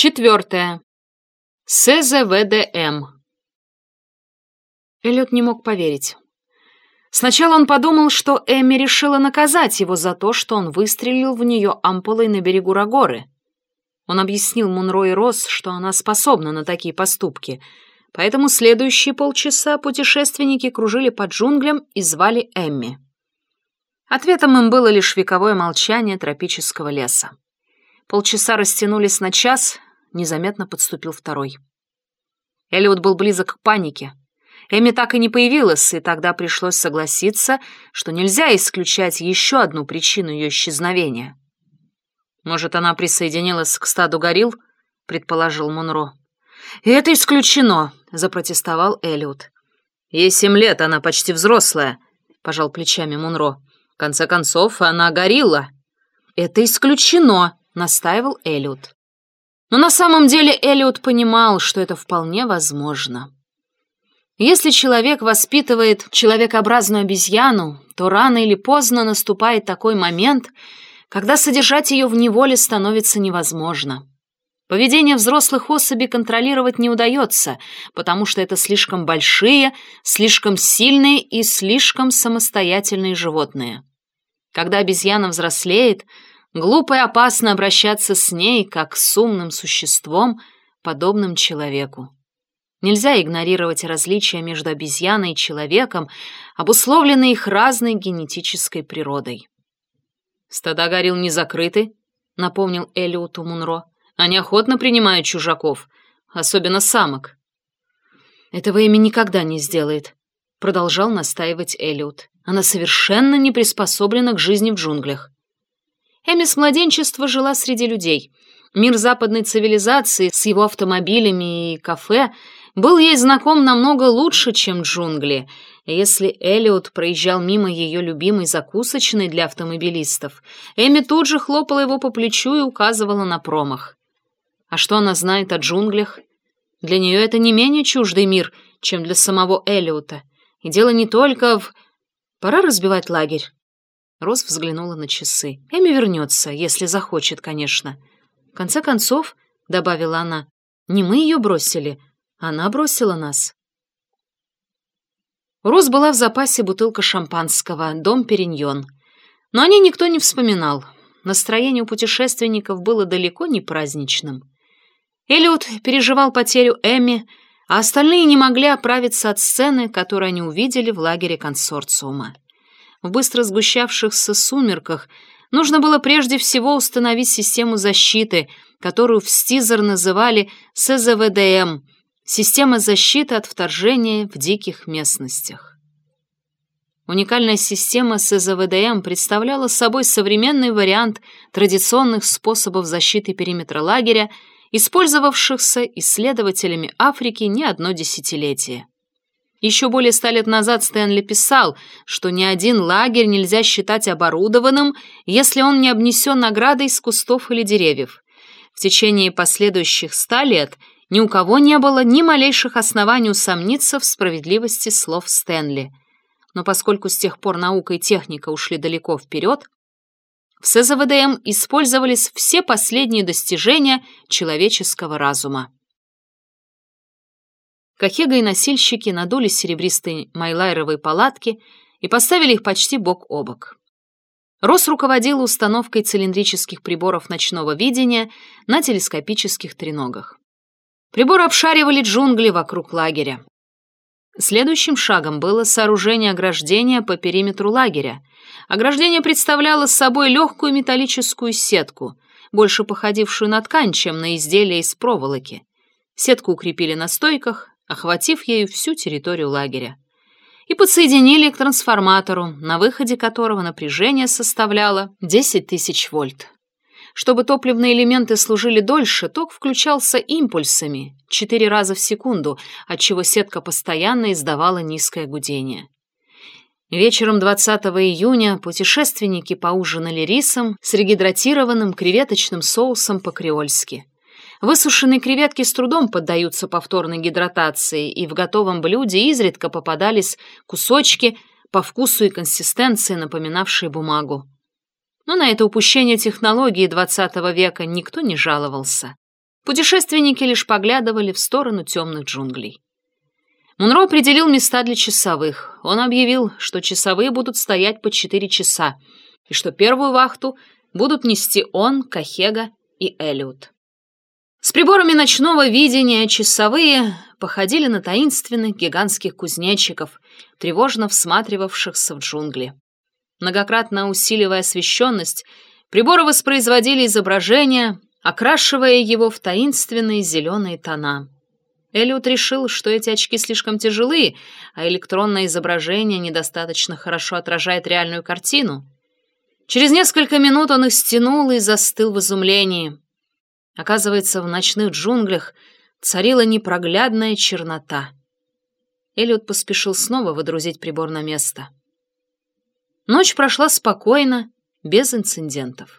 Четвертое. СЗВДМ. Эллиот не мог поверить. Сначала он подумал, что Эми решила наказать его за то, что он выстрелил в нее ампулой на берегу Рагоры. Он объяснил Мунро и Росс, что она способна на такие поступки, поэтому следующие полчаса путешественники кружили по джунглям и звали Эмми. Ответом им было лишь вековое молчание тропического леса. Полчаса растянулись на час, незаметно подступил второй. Элliot был близок к панике. Эми так и не появилась, и тогда пришлось согласиться, что нельзя исключать еще одну причину ее исчезновения. «Может, она присоединилась к стаду горилл?» — предположил Мунро. «И это исключено», — запротестовал Эллиот. «Ей семь лет, она почти взрослая», — пожал плечами Мунро. «В конце концов, она горилла». «Это исключено», — настаивал Эллиот. Но на самом деле Эллиот понимал, что это вполне возможно. Если человек воспитывает человекообразную обезьяну, то рано или поздно наступает такой момент, когда содержать ее в неволе становится невозможно. Поведение взрослых особей контролировать не удается, потому что это слишком большие, слишком сильные и слишком самостоятельные животные. Когда обезьяна взрослеет, глупо и опасно обращаться с ней, как с умным существом, подобным человеку. Нельзя игнорировать различия между обезьяной и человеком, обусловленные их разной генетической природой. «Стада горил не закрыты», — напомнил Элиоту Мунро. «Они охотно принимают чужаков, особенно самок». «Этого Эми никогда не сделает», — продолжал настаивать Элиот. «Она совершенно не приспособлена к жизни в джунглях». Эми с младенчества жила среди людей. Мир западной цивилизации с его автомобилями и кафе — был ей знаком намного лучше, чем джунгли. Если Элиот проезжал мимо ее любимой закусочной для автомобилистов, Эми тут же хлопала его по плечу и указывала на промах. А что она знает о джунглях? Для нее это не менее чуждый мир, чем для самого Элиота. И дело не только в... Пора разбивать лагерь. Рос взглянула на часы. Эми вернется, если захочет, конечно. В конце концов, — добавила она, — не мы ее бросили, она бросила нас. У Роз была в запасе бутылка шампанского, дом Периньон. Но о ней никто не вспоминал. Настроение у путешественников было далеко не праздничным. Элиот переживал потерю Эми, а остальные не могли оправиться от сцены, которую они увидели в лагере консорциума. В быстро сгущавшихся сумерках нужно было прежде всего установить систему защиты, которую в Стизер называли СЗВДМ — Система защиты от вторжения в диких местностях. Уникальная система СЗВДМ представляла собой современный вариант традиционных способов защиты периметра лагеря, использовавшихся исследователями Африки не одно десятилетие. Еще более ста лет назад Стэнли писал, что ни один лагерь нельзя считать оборудованным, если он не обнесен наградой из кустов или деревьев. В течение последующих ста лет – ни у кого не было ни малейших оснований усомниться в справедливости слов Стэнли. Но поскольку с тех пор наука и техника ушли далеко вперед, в СЗВДМ использовались все последние достижения человеческого разума. Кахега и носильщики надули серебристые майлайровые палатки и поставили их почти бок о бок. Рос руководил установкой цилиндрических приборов ночного видения на телескопических треногах. Приборы обшаривали джунгли вокруг лагеря. Следующим шагом было сооружение ограждения по периметру лагеря. Ограждение представляло собой легкую металлическую сетку, больше походившую на ткань, чем на изделие из проволоки. Сетку укрепили на стойках, охватив ею всю территорию лагеря. И подсоединили к трансформатору, на выходе которого напряжение составляло 10 тысяч вольт. Чтобы топливные элементы служили дольше, ток включался импульсами, четыре раза в секунду, отчего сетка постоянно издавала низкое гудение. Вечером 20 июня путешественники поужинали рисом с регидратированным креветочным соусом по-креольски. Высушенные креветки с трудом поддаются повторной гидратации, и в готовом блюде изредка попадались кусочки по вкусу и консистенции, напоминавшие бумагу. Но на это упущение технологии XX века никто не жаловался. Путешественники лишь поглядывали в сторону темных джунглей. Мунро определил места для часовых. Он объявил, что часовые будут стоять по четыре часа, и что первую вахту будут нести он, Кахега и Элиот. С приборами ночного видения часовые походили на таинственных гигантских кузнечиков, тревожно всматривавшихся в джунгли. Многократно усиливая освещенность, приборы воспроизводили изображение, окрашивая его в таинственные зеленые тона. Элliot решил, что эти очки слишком тяжелые, а электронное изображение недостаточно хорошо отражает реальную картину. Через несколько минут он их стянул и застыл в изумлении. Оказывается, в ночных джунглях царила непроглядная чернота. Эллиот поспешил снова выдрузить прибор на место. Ночь прошла спокойно, без инцидентов.